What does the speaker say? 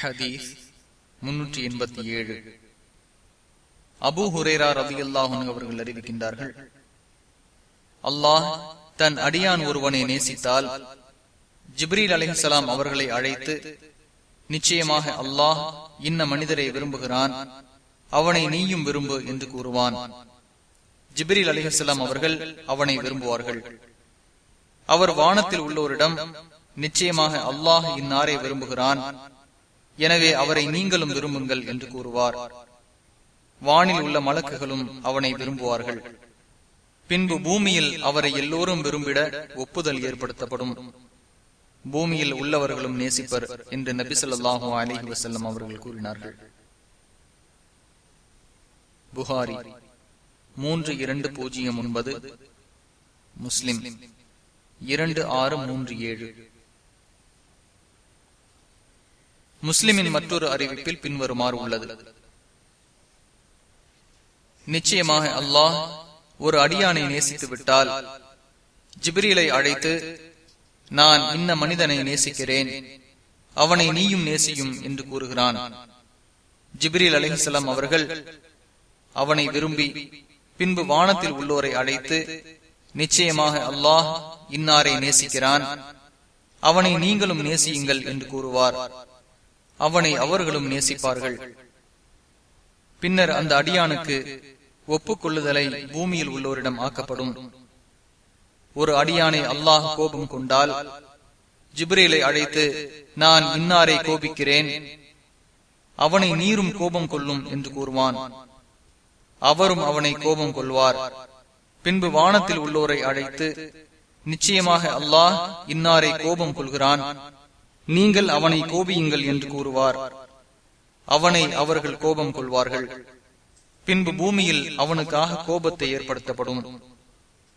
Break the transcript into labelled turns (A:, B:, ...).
A: ஹதீஸ் முன்னூற்றி எண்பத்தி ஏழு. அபு ஹுரேரா ரவி அல்லாஹன் அவர்கள் அறிவிக்கின்றார்கள் அல்லாஹ் தன் அடியான் ஒருவனை நேசித்தால் ஜிப்ரீல் அலிஹலாம் அவர்களை அழைத்து நிச்சயமாக அல்லாஹ் இன்ன மனிதரை விரும்புகிறான் அவனை நீயும் விரும்பு என்று கூறுவான். ஜிப்ரீல் அலிஹலாம் அவர்கள் அவனை விரும்புவார்கள். அவர் வானத்தில் உள்ளோரிடம் நிச்சயமாக அல்லாஹ் இந்நாரை விரும்புகிறான் எனவே அவரை நீங்களும் விரும்புங்கள் என்று கூறுவார். வானில் உள்ள மலக்குகளும் அவனை விரும்புவார்கள். பின்பு பூமியில் அவரை எல்லோரும் விரும்பிட ஒப்புதல் ஏற்படுத்தப்படும். பூமியில் உள்ளவர்களும் நேசிப்பர் என்று நபி சொல்லாஹு அலிஹி வசல்லம் அவர்கள் கூறினார்கள். புகாரி மூன்று இரண்டு பூஜ்ஜியம் ஒன்பது முஸ்லிம் இரண்டு ஆறு மூன்று ஏழு. முஸ்லிமின் மற்றொரு அறிவிப்பில் பின்வருமாறு உள்ளது. நிச்சயமாக அல்லாஹ் ஒரு அடியானை நேசித்து விட்டால் ஜிப்ரீலை அழைத்து நான் இன்ன மனிதனை நேசிக்கிறேன் அவனை நீயும் நேசியும் என்று கூறுகிறான். ஜிப்ரீல் அலிஹலாம் அவர்கள் அவனை விரும்பி பின்பு வானத்தில் உள்ளோரை அழைத்து நிச்சயமாக அல்லாஹ் இன்னாரை நேசிக்கிறான் அவனை நீங்களும் நேசியுங்கள் என்று கூறுவார். அவனை அவர்களும் நேசிப்பார்கள். பின்னர் அந்த அடியானுக்கு ஒப்புக்கொள்ளுதலை பூமியில் உள்ளோரிடம் ஆக்கப்படும். ஒரு அடியானை அல்லாஹ் கோபம் கொண்டால் ஜிப்ரேலை அழைத்து நான் இன்னாரை கோபிக்கிறேன்? அவனை நீரும் கோபம் கொள்ளும் என்று கூறுவான். அவரும் அவனை கோபம் கொள்வார். பின்பு வானத்தில் உள்ளோரை அழைத்து நிச்சயமாக அல்லாஹ் இன்னாரை கோபம் கொள்கிறான்? நீங்கள் அவனை கோபியுங்கள் என்று கூறுவார். அவனை அவர்கள் கோபம் கொள்வார்கள். பின்பு பூமியில் அவனுக்காக கோபத்தை ஏற்படுத்தப்படும்.